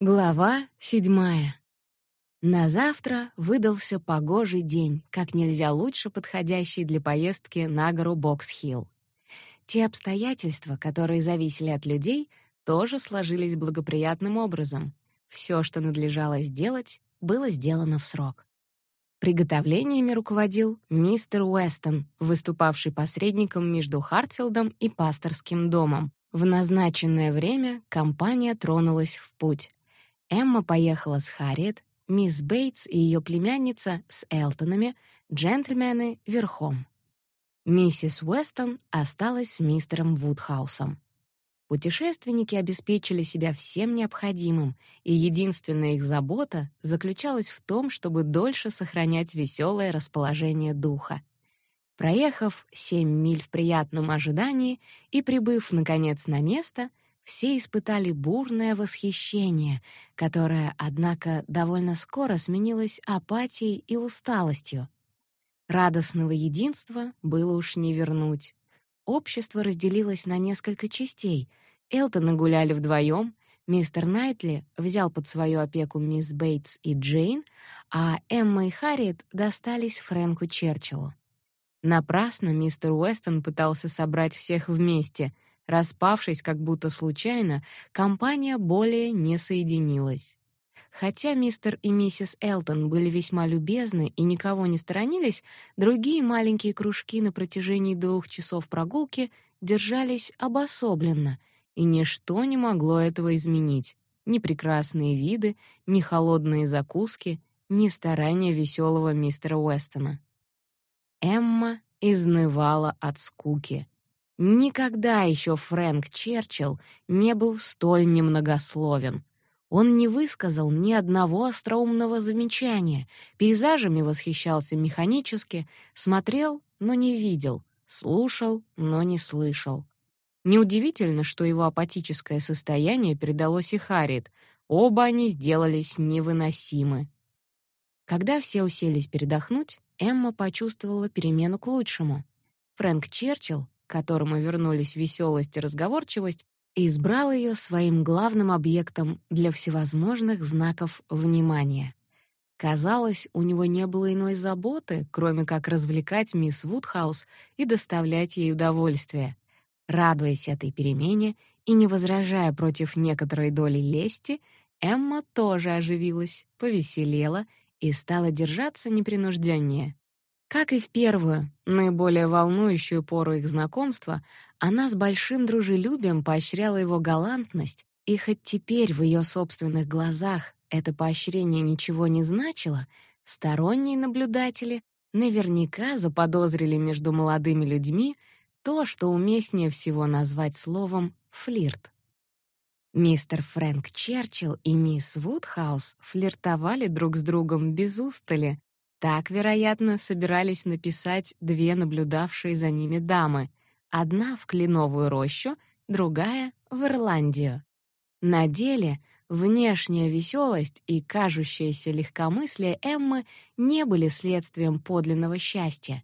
Глава седьмая. На завтра выдался погожий день, как нельзя лучше подходящий для поездки на гору Бокс-Хилл. Те обстоятельства, которые зависели от людей, тоже сложились благоприятным образом. Все, что надлежало сделать, было сделано в срок. Приготовлениями руководил мистер Уэстон, выступавший посредником между Хартфилдом и пасторским домом. В назначенное время компания тронулась в путь. Эмма поехала с Харриет, мисс Бейтс и ее племянница с Элтонами, джентльмены верхом. Миссис Уэстон осталась с мистером Вудхаусом. Путешественники обеспечили себя всем необходимым, и единственная их забота заключалась в том, чтобы дольше сохранять веселое расположение духа. Проехав семь миль в приятном ожидании и прибыв наконец на место — все испытали бурное восхищение, которое, однако, довольно скоро сменилось апатией и усталостью. Радостного единства было уж не вернуть. Общество разделилось на несколько частей. Элтоны гуляли вдвоем, мистер Найтли взял под свою опеку мисс Бейтс и Джейн, а Эмма и Харриет достались Фрэнку Черчиллу. Напрасно мистер Уэстон пытался собрать всех вместе — Распавшись как будто случайно, компания более не соединилась. Хотя мистер и миссис Элтон были весьма любезны и никого не сторонились, другие маленькие кружки на протяжении двух часов прогулки держались обособленно, и ничто не могло этого изменить. Ни прекрасные виды, ни холодные закуски, ни старания веселого мистера Уэстона. Эмма изнывала от скуки. Никогда еще Фрэнк Черчилл не был столь немногословен. Он не высказал ни одного остроумного замечания, пейзажами восхищался механически, смотрел, но не видел, слушал, но не слышал. Неудивительно, что его апатическое состояние передалось и Харриет. Оба они сделались невыносимы. Когда все уселись передохнуть, Эмма почувствовала перемену к лучшему. Фрэнк Черчилл которому вернулись веселость и разговорчивость, и избрал ее своим главным объектом для всевозможных знаков внимания. Казалось, у него не было иной заботы, кроме как развлекать мисс Вудхаус и доставлять ей удовольствие. Радуясь этой перемене и не возражая против некоторой доли лести, Эмма тоже оживилась, повеселела и стала держаться непринужденнее. Как и в первую, наиболее волнующую пору их знакомства, она с большим дружелюбием поощряла его галантность, и хоть теперь в ее собственных глазах это поощрение ничего не значило, сторонние наблюдатели наверняка заподозрили между молодыми людьми то, что уместнее всего назвать словом флирт. Мистер Фрэнк Черчилл и мисс Вудхаус флиртовали друг с другом без устали, так, вероятно, собирались написать две наблюдавшие за ними дамы, одна в кленовую рощу, другая в Ирландию. На деле внешняя веселость и кажущееся легкомыслие Эммы не были следствием подлинного счастья.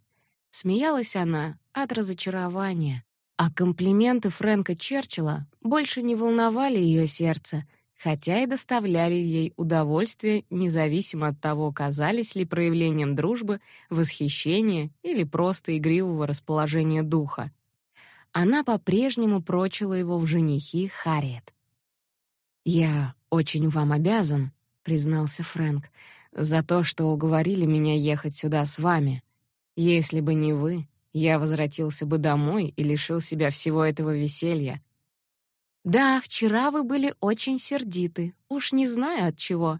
Смеялась она от разочарования, а комплименты Фрэнка Черчилля больше не волновали ее сердце — хотя и доставляли ей удовольствие, независимо от того, казались ли проявлением дружбы, восхищения или просто игривого расположения духа. Она по-прежнему прочила его в женихи Харриет. «Я очень вам обязан», — признался Фрэнк, «за то, что уговорили меня ехать сюда с вами. Если бы не вы, я возвратился бы домой и лишил себя всего этого веселья. Да, вчера вы были очень сердиты. Уж не знаю от чего.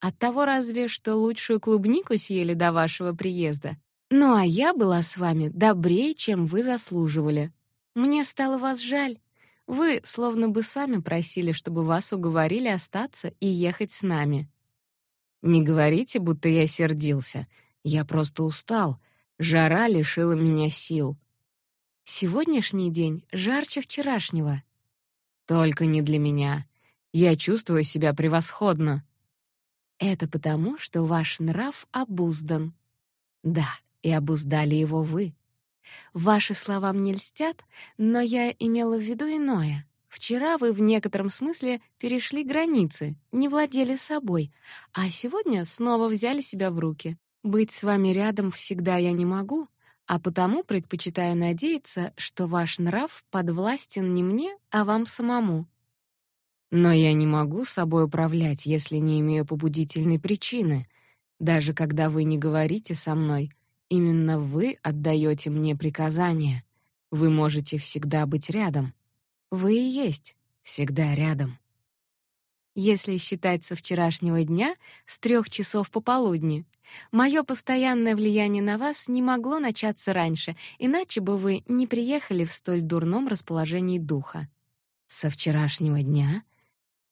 От того разве что лучшую клубнику съели до вашего приезда. Ну а я была с вами добрее, чем вы заслуживали. Мне стало вас жаль. Вы словно бы сами просили, чтобы вас уговорили остаться и ехать с нами. Не говорите, будто я сердился. Я просто устал. Жара лишила меня сил. Сегодняшний день жарче вчерашнего. Только не для меня. Я чувствую себя превосходно. Это потому, что ваш нрав обуздан. Да, и обуздали его вы. Ваши слова мне льстят, но я имела в виду иное. Вчера вы в некотором смысле перешли границы, не владели собой, а сегодня снова взяли себя в руки. Быть с вами рядом всегда я не могу, а потому предпочитаю надеяться, что ваш нрав подвластен не мне, а вам самому. Но я не могу собой управлять, если не имею побудительной причины. Даже когда вы не говорите со мной, именно вы отдаете мне приказания. Вы можете всегда быть рядом. Вы и есть всегда рядом. Если считать со вчерашнего дня, с трех часов пополудни, мое постоянное влияние на вас не могло начаться раньше, иначе бы вы не приехали в столь дурном расположении духа. Со вчерашнего дня?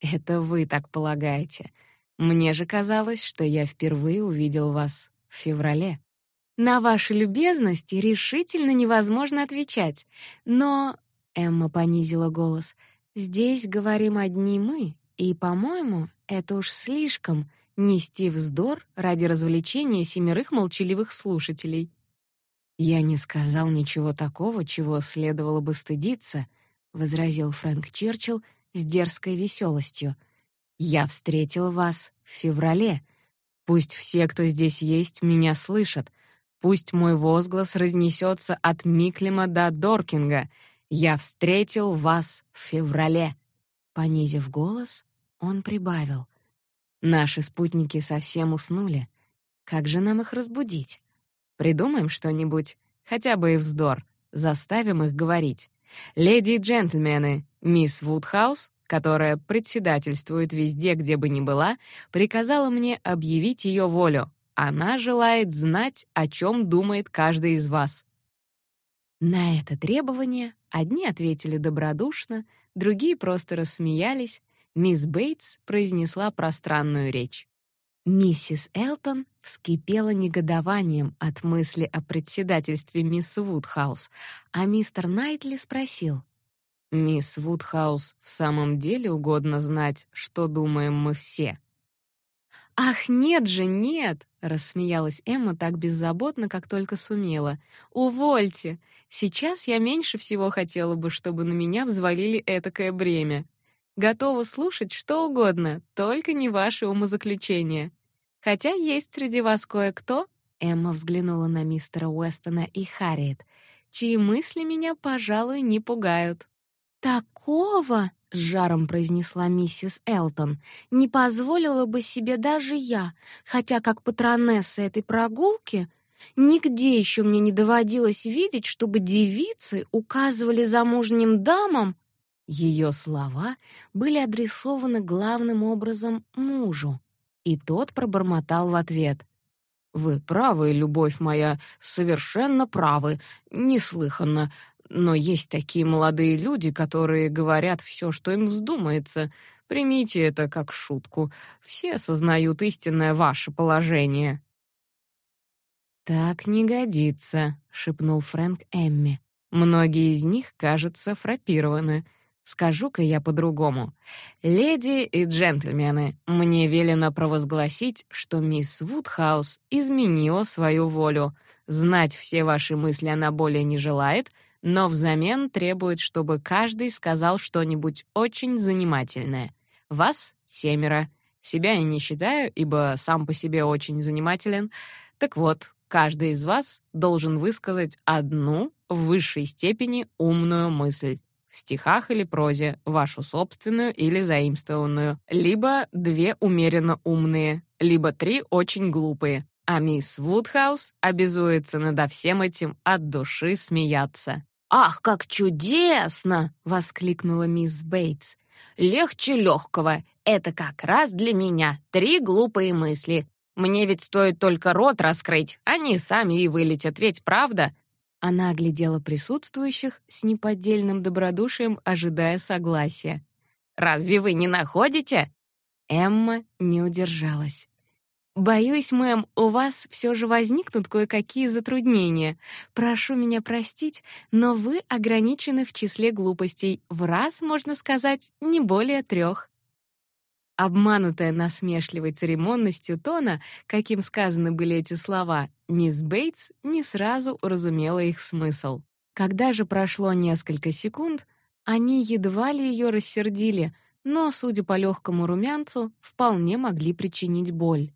Это вы так полагаете. Мне же казалось, что я впервые увидел вас в феврале. На ваши любезности решительно невозможно отвечать. Но Эмма понизила голос. Здесь говорим одни мы, и, по-моему, это уж слишком нести вздор ради развлечения семерых молчаливых слушателей. Я не сказал ничего такого, чего следовало бы стыдиться, возразил Фрэнк Черчилл с дерзкой веселостью. Я встретил вас в феврале. Пусть все, кто здесь есть, меня слышат. Пусть мой возглас разнесется от Миклема до Доркинга. Я встретил вас в феврале. Понизив голос, он прибавил: Наши спутники совсем уснули. Как же нам их разбудить? Придумаем что-нибудь, хотя бы и вздор, заставим их говорить. Леди и джентльмены, мисс Вудхаус, которая председательствует везде, где бы ни была, приказала мне объявить ее волю. Она желает знать, о чем думает каждый из вас. На это требование одни ответили добродушно, другие просто рассмеялись. Мисс Бейтс произнесла пространную речь. Миссис Элтон вскипела негодованием от мысли о председательстве мисс Вудхаус, а мистер Найтли спросил: "Мисс Вудхаус в самом деле угодно знать, что думаем мы все?" «Ах, нет же, нет!» — рассмеялась Эмма так беззаботно, как только сумела. «Увольте! Сейчас я меньше всего хотела бы, чтобы на меня взвалили этакое бремя. Готова слушать что угодно, только не ваши умозаключения. Хотя есть среди вас кое-кто, Эмма взглянула на мистера Уэстона и Харриет, чьи мысли меня, пожалуй, не пугают. Такого — с жаром произнесла миссис Элтон. «Не позволила бы себе даже я, хотя как патронесса этой прогулки нигде еще мне не доводилось видеть, чтобы девицы указывали замужним дамам...» Ее слова были адресованы главным образом мужу, и тот пробормотал в ответ. «Вы правы, любовь моя, совершенно правы, неслыханно. Но есть такие молодые люди, которые говорят все, что им вздумается. Примите это как шутку. Все осознают истинное ваше положение. Так не годится, шипнул Фрэнк Эмми. Многие из них, кажется, фрапированы. Скажу-ка я по-другому. Леди и джентльмены, мне велено провозгласить, что мисс Вудхаус изменила свою волю. Знать все ваши мысли она более не желает — но взамен требует, чтобы каждый сказал что-нибудь очень занимательное. Вас семеро. Себя я не считаю, ибо сам по себе очень занимателен. Так вот, каждый из вас должен высказать одну в высшей степени умную мысль в стихах или прозе, вашу собственную или заимствованную, либо две умеренно умные, либо три очень глупые. А мисс Вудхаус обязуется над всем этим от души смеяться. «Ах, как чудесно!» — воскликнула мисс Бейтс. «Легче легкого. Это как раз для меня. Три глупые мысли. Мне ведь стоит только рот раскрыть, они сами и вылетят, ведь правда?» Она оглядела присутствующих с неподдельным добродушием, ожидая согласия. «Разве вы не находите?» Эмма не удержалась. Боюсь, мэм, у вас все же возникнут кое-какие затруднения. Прошу меня простить, но вы ограничены в числе глупостей. В раз, можно сказать, не более трех. Обманутая насмешливой церемонностью тона, каким сказаны были эти слова, мисс Бейтс не сразу уразумела их смысл. Когда же прошло несколько секунд, Они едва ли ее рассердили, но, судя по легкому румянцу, вполне могли причинить боль.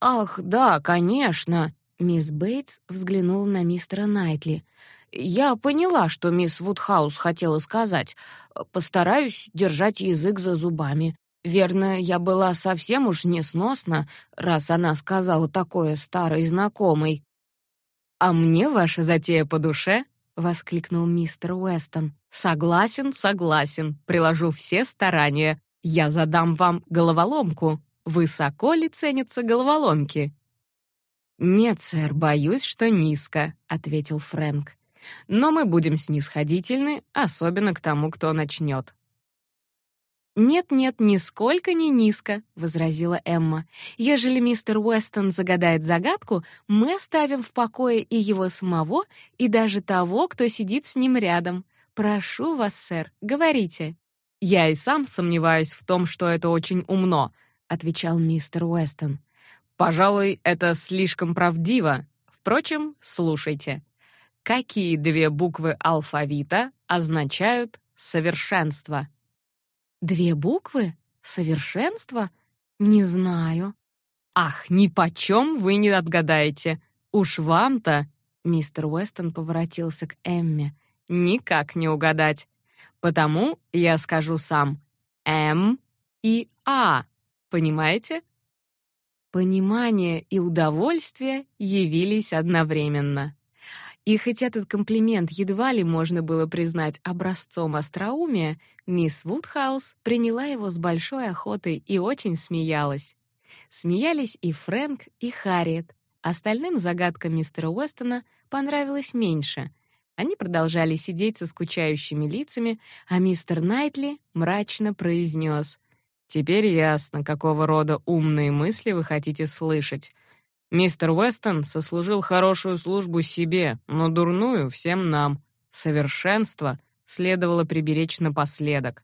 «Ах, да, конечно!» Мисс Бейтс взглянула на мистера Найтли. «Я поняла, что мисс Вудхаус хотела сказать. Постараюсь держать язык за зубами. Верно, я была совсем уж несносна, раз она сказала такое старой знакомой. А мне ваша затея по душе, воскликнул мистер Уэстон. Согласен, согласен. Приложу все старания. Я задам вам головоломку. Высоко ли ценятся головоломки? Нет, сэр, боюсь, что низко, ответил Фрэнк. Но мы будем снисходительны, особенно к тому, кто начнет. «Нет-нет, нисколько не низко», — возразила Эмма. «Ежели мистер Уэстон загадает загадку, мы оставим в покое и его самого, и даже того, кто сидит с ним рядом. Прошу вас, сэр, говорите». «Я и сам сомневаюсь в том, что это очень умно», — отвечал мистер Уэстон. «Пожалуй, это слишком правдиво. Впрочем, слушайте. Какие две буквы алфавита означают «совершенство»?» Две буквы? Совершенство? Не знаю. Ах, ни почем вы не отгадаете. Уж вам-то, мистер Уэстон поворотился к Эмме, никак не угадать. Потому я скажу сам: М и А. Понимаете? Понимание и удовольствие явились одновременно. И хоть этот комплимент едва ли можно было признать образцом остроумия, мисс Вудхаус приняла его с большой охотой и очень смеялась. Смеялись и Фрэнк, и Харриет. Остальным загадкам мистера Уэстона понравилось меньше. Они продолжали сидеть со скучающими лицами, а мистер Найтли мрачно произнес: "Теперь ясно, какого рода умные мысли вы хотите слышать. Мистер Уэстон сослужил хорошую службу себе, но дурную всем нам. Совершенство следовало приберечь напоследок.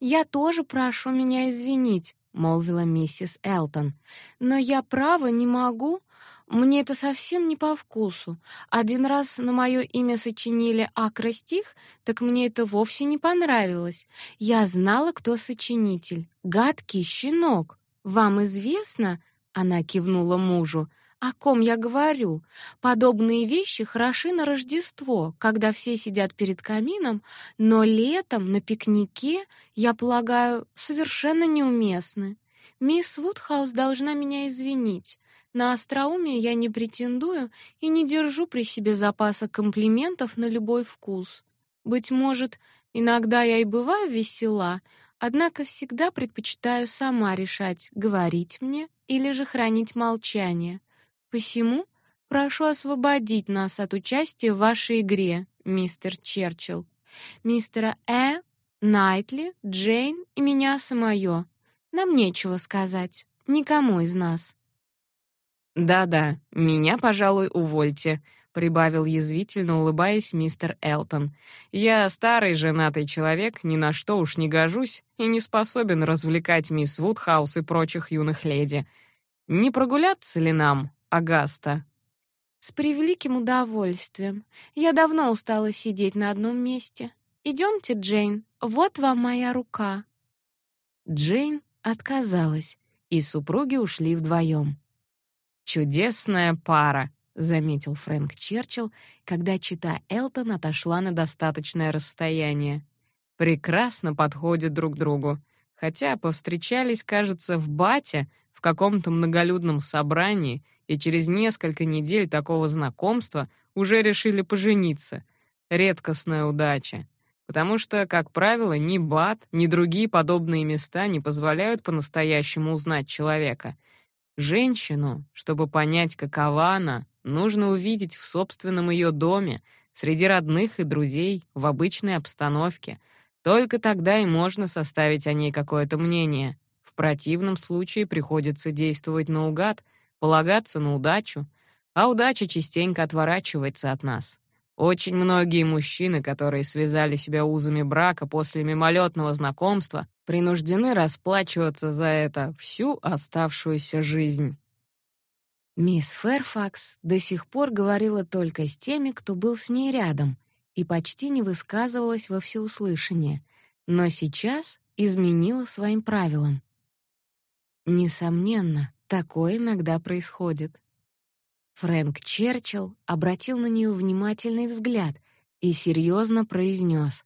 «Я тоже прошу меня извинить», — молвила миссис Элтон. «Но я, право, не могу. Мне это совсем не по вкусу. Один раз на мое имя сочинили акростих, так мне это вовсе не понравилось. Я знала, кто сочинитель. Гадкий щенок. Вам известно, она кивнула мужу. О ком я говорю? Подобные вещи хороши на Рождество, когда все сидят перед камином, но летом на пикнике, я полагаю, совершенно неуместны. Мисс Вудхаус должна меня извинить. На остроумие я не претендую и не держу при себе запаса комплиментов на любой вкус. Быть может, иногда я и бываю весела, Однако всегда предпочитаю сама решать, говорить мне или же хранить молчание. Посему прошу освободить нас от участия в вашей игре, мистер Черчилл. Мистера Э, Найтли, Джейн и меня самое. Нам нечего сказать, никому из нас. Да-да, меня, пожалуй, увольте, прибавил язвительно улыбаясь мистер Элтон. Я старый женатый человек, ни на что уж не гожусь и не способен развлекать мисс Вудхаус и прочих юных леди. Не прогуляться ли нам, Агаста? С превеликим удовольствием. Я давно устала сидеть на одном месте. Идемте, Джейн. Вот вам моя рука. Джейн отказалась, и супруги ушли вдвоем. Чудесная пара, заметил Фрэнк Черчилл, когда чита Элтон отошла на достаточное расстояние. Прекрасно подходят друг другу, хотя повстречались, кажется, в Бате, в каком-то многолюдном собрании, и через несколько недель такого знакомства уже решили пожениться. Редкостная удача. Потому что, как правило, ни Бат, ни другие подобные места не позволяют по-настоящему узнать человека. Женщину, чтобы понять, какова она, нужно увидеть в собственном ее доме, среди родных и друзей, в обычной обстановке. Только тогда и можно составить о ней какое-то мнение. В противном случае приходится действовать наугад, полагаться на удачу, а удача частенько отворачивается от нас. Очень многие мужчины, которые связали себя узами брака после мимолетного знакомства, принуждены расплачиваться за это всю оставшуюся жизнь. Мисс Фэрфакс до сих пор говорила только с теми, кто был с ней рядом, и почти не высказывалась во всеуслышание, но сейчас изменила своим правилам. Несомненно, такое иногда происходит. Фрэнк Черчилл обратил на нее внимательный взгляд и серьезно произнес: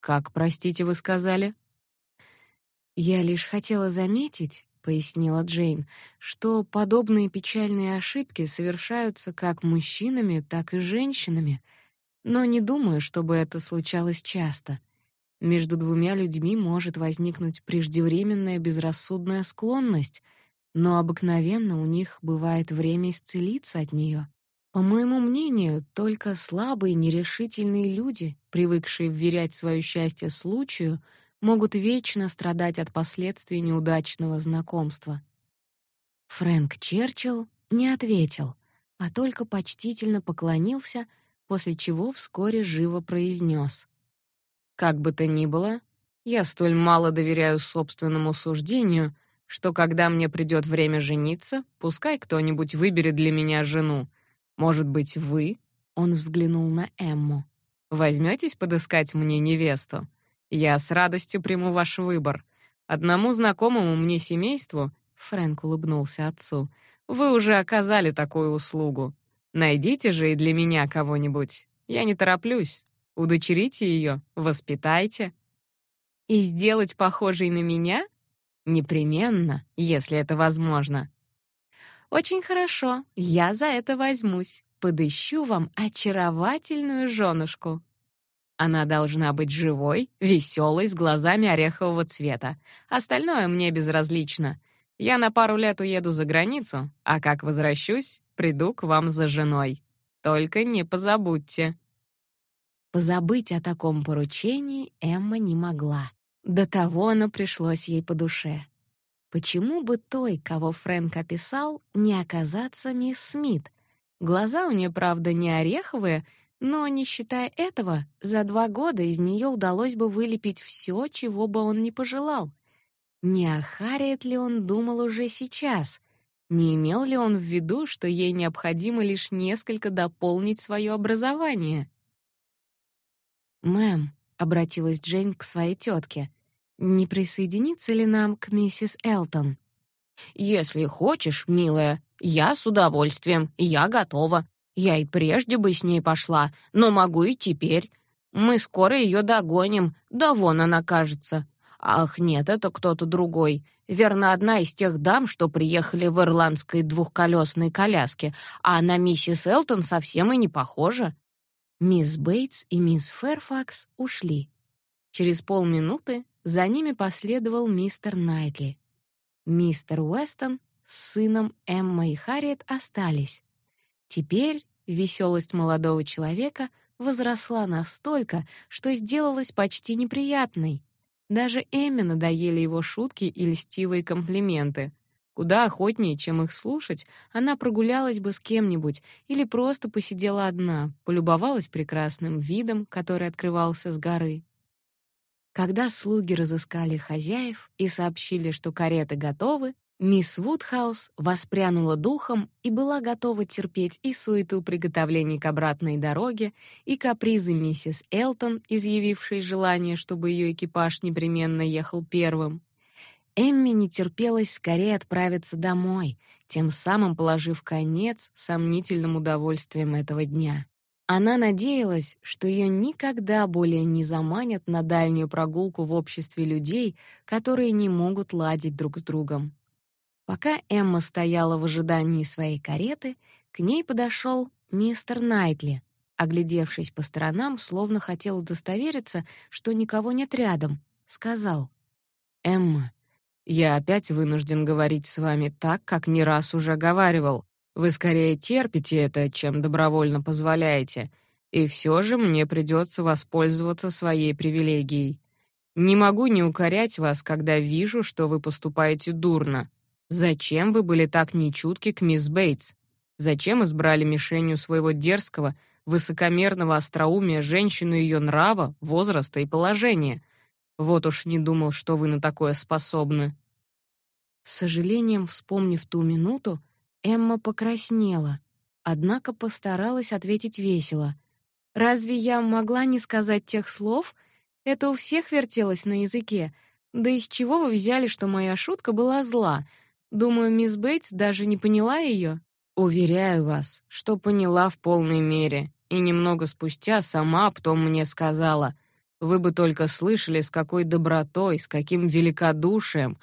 "Как, простите, вы сказали?" Я лишь хотела заметить, пояснила Джейн, что подобные печальные ошибки совершаются как мужчинами, так и женщинами, но не думаю, чтобы это случалось часто. Между двумя людьми может возникнуть преждевременная безрассудная склонность, но обыкновенно у них бывает время исцелиться от нее. По моему мнению, только слабые, нерешительные люди, привыкшие вверять свое счастье случаю, могут вечно страдать от последствий неудачного знакомства. Фрэнк Черчилл не ответил, а только почтительно поклонился, после чего вскоре живо произнес: "Как бы то ни было, я столь мало доверяю собственному суждению, что когда мне придет время жениться, пускай кто-нибудь выберет для меня жену. Может быть, вы?" Он взглянул на Эмму. Возьметесь подыскать мне невесту? Я с радостью приму ваш выбор. Одному знакомому мне семейству, Фрэнк улыбнулся отцу. Вы уже оказали такую услугу. Найдите же и для меня кого-нибудь. Я не тороплюсь. Удочерите ее, воспитайте. И сделать похожей на меня? Непременно, если это возможно. Очень хорошо, я за это возьмусь. Подыщу вам очаровательную женушку. Она должна быть живой, веселой, с глазами орехового цвета. Остальное мне безразлично. Я на пару лет уеду за границу, а как возвращусь, приду к вам за женой. Только не позабудьте. Позабыть о таком поручении Эмма не могла. До того оно пришлось ей по душе. Почему бы той, кого Фрэнк описал, не оказаться мисс Смит? Глаза у нее, правда, не ореховые, но, не считая этого, за два года из нее удалось бы вылепить все, чего бы он ни пожелал. Не о Харриет ли он думал уже сейчас? Не имел ли он в виду, что ей необходимо лишь несколько дополнить свое образование? «Мэм», — обратилась Джейн к своей тетке, — «не присоединиться ли нам к миссис Элтон?» «Если хочешь, милая, я с удовольствием, я готова. Я и прежде бы с ней пошла, но могу и теперь. Мы скоро ее догоним, да вон она кажется. Ах, нет, это кто-то другой. Верно, одна из тех дам, что приехали в ирландской двухколесной коляске, а на миссис Элтон совсем и не похожа. Мисс Бейтс и мисс Фэрфакс ушли. Через полминуты за ними последовал мистер Найтли. Мистер Уэстон с сыном Эмма и Харриет остались. Теперь веселость молодого человека возросла настолько, что сделалась почти неприятной. Даже Эмме надоели его шутки и льстивые комплименты. Куда охотнее, чем их слушать, она прогулялась бы с кем-нибудь или просто посидела одна, полюбовалась прекрасным видом, который открывался с горы. Когда слуги разыскали хозяев и сообщили, что кареты готовы, Мисс Вудхаус воспрянула духом и была готова терпеть и суету приготовлений к обратной дороге, и капризы миссис Элтон, изъявившей желание, чтобы ее экипаж непременно ехал первым. Эмми не терпелось скорее отправиться домой, тем самым положив конец сомнительным удовольствиям этого дня. Она надеялась, что ее никогда более не заманят на дальнюю прогулку в обществе людей, которые не могут ладить друг с другом. Пока Эмма стояла в ожидании своей кареты, к ней подошел мистер Найтли. Оглядевшись по сторонам, словно хотел удостовериться, что никого нет рядом, сказал: "Эмма, я опять вынужден говорить с вами так, как не раз уже говаривал. Вы скорее терпите это, чем добровольно позволяете, и все же мне придется воспользоваться своей привилегией. Не могу не укорять вас, когда вижу, что вы поступаете дурно. Зачем вы были так нечутки к мисс Бейтс? Зачем избрали мишенью своего дерзкого, высокомерного остроумия женщину ее нрава, возраста и положения? Вот уж не думал, что вы на такое способны. С сожалением, вспомнив ту минуту, Эмма покраснела, однако постаралась ответить весело. Разве я могла не сказать тех слов? Это у всех вертелось на языке. Да из чего вы взяли, что моя шутка была зла? Думаю, мисс Бейтс даже не поняла ее. Уверяю вас, что поняла в полной мере. И немного спустя сама потом мне сказала: "Вы бы только слышали, с какой добротой, с каким великодушием.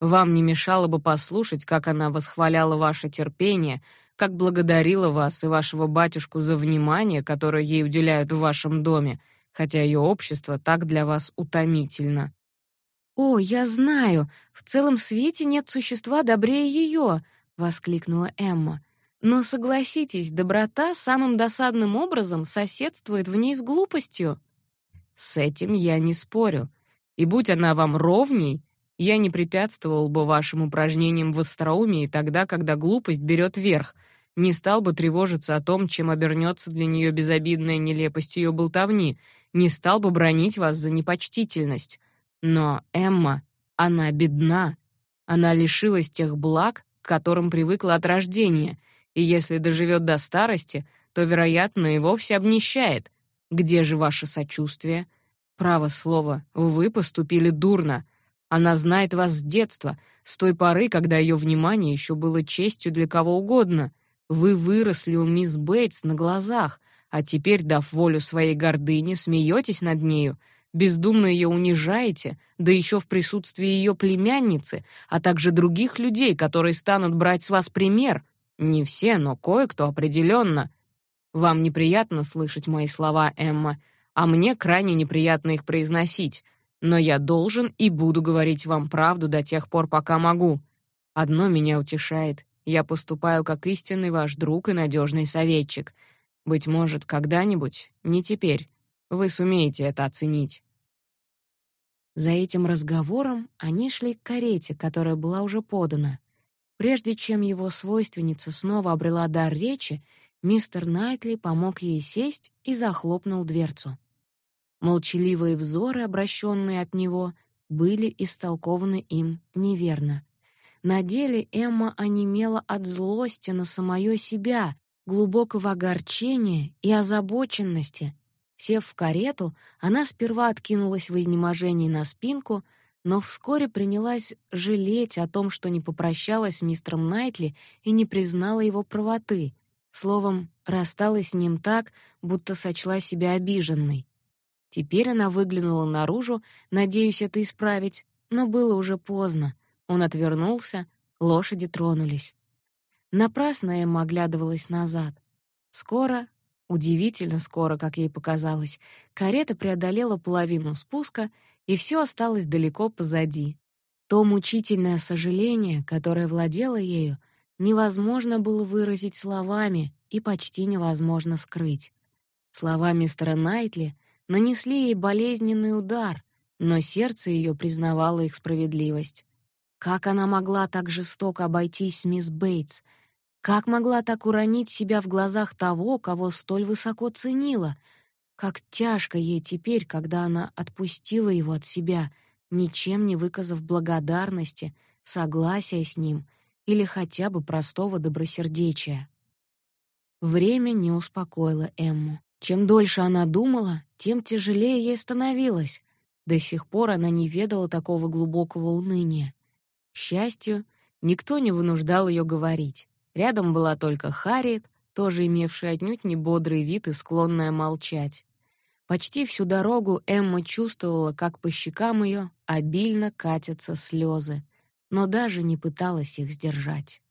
Вам не мешало бы послушать, как она восхваляла ваше терпение, как благодарила вас и вашего батюшку за внимание, которое ей уделяют в вашем доме, хотя ее общество так для вас утомительно". «О, я знаю, в целом свете нет существа добрее ее!» — воскликнула Эмма. «Но согласитесь, доброта самым досадным образом соседствует в ней с глупостью». «С этим я не спорю. И будь она вам ровней, я не препятствовал бы вашим упражнениям в остроумии тогда, когда глупость берет верх, не стал бы тревожиться о том, чем обернется для нее безобидная нелепость ее болтовни, не стал бы бронить вас за непочтительность. Но Эмма, она бедна. Она лишилась тех благ, к которым привыкла от рождения, и если доживет до старости, то, вероятно, и вовсе обнищает. Где же ваше сочувствие? Право слово, вы поступили дурно. Она знает вас с детства, с той поры, когда ее внимание еще было честью для кого угодно. Вы выросли у мисс Бейтс на глазах, а теперь, дав волю своей гордыне, смеетесь над нею, бездумно ее унижаете, да еще в присутствии ее племянницы, а также других людей, которые станут брать с вас пример. Не все, но кое-кто определенно. Вам неприятно слышать мои слова, Эмма, а мне крайне неприятно их произносить, но я должен и буду говорить вам правду до тех пор, пока могу. Одно меня утешает. Я поступаю как истинный ваш друг и надежный советчик. Быть может, когда-нибудь, не теперь, вы сумеете это оценить. За этим разговором они шли к карете, которая была уже подана. Прежде чем его свойственница снова обрела дар речи, мистер Найтли помог ей сесть и захлопнул дверцу. Молчаливые взоры, обращенные от него, были истолкованы им неверно. На деле Эмма онемела от злости на самое себя, глубокого огорчения и озабоченности, Сев в карету, она сперва откинулась в изнеможении на спинку, но вскоре принялась жалеть о том, что не попрощалась с мистером Найтли и не признала его правоты. Словом, рассталась с ним так, будто сочла себя обиженной. Теперь она выглянула наружу, надеясь это исправить, но было уже поздно. Он отвернулся, лошади тронулись. Напрасно Эмма оглядывалась назад. Скоро Удивительно скоро, как ей показалось, карета преодолела половину спуска, и все осталось далеко позади. То мучительное сожаление, которое владело ею, невозможно было выразить словами и почти невозможно скрыть. Слова мистера Найтли нанесли ей болезненный удар, но сердце ее признавало их справедливость. Как она могла так жестоко обойтись с мисс Бейтс — как могла так уронить себя в глазах того, кого столь высоко ценила? Как тяжко ей теперь, когда она отпустила его от себя, ничем не выказав благодарности, согласия с ним или хотя бы простого добросердечия. Время не успокоило Эмму. Чем дольше она думала, тем тяжелее ей становилось. До сих пор она не ведала такого глубокого уныния. К счастью, никто не вынуждал ее говорить. Рядом была только Харриет, тоже имевшая отнюдь не бодрый вид и склонная молчать. Почти всю дорогу Эмма чувствовала, как по щекам ее обильно катятся слезы, но даже не пыталась их сдержать.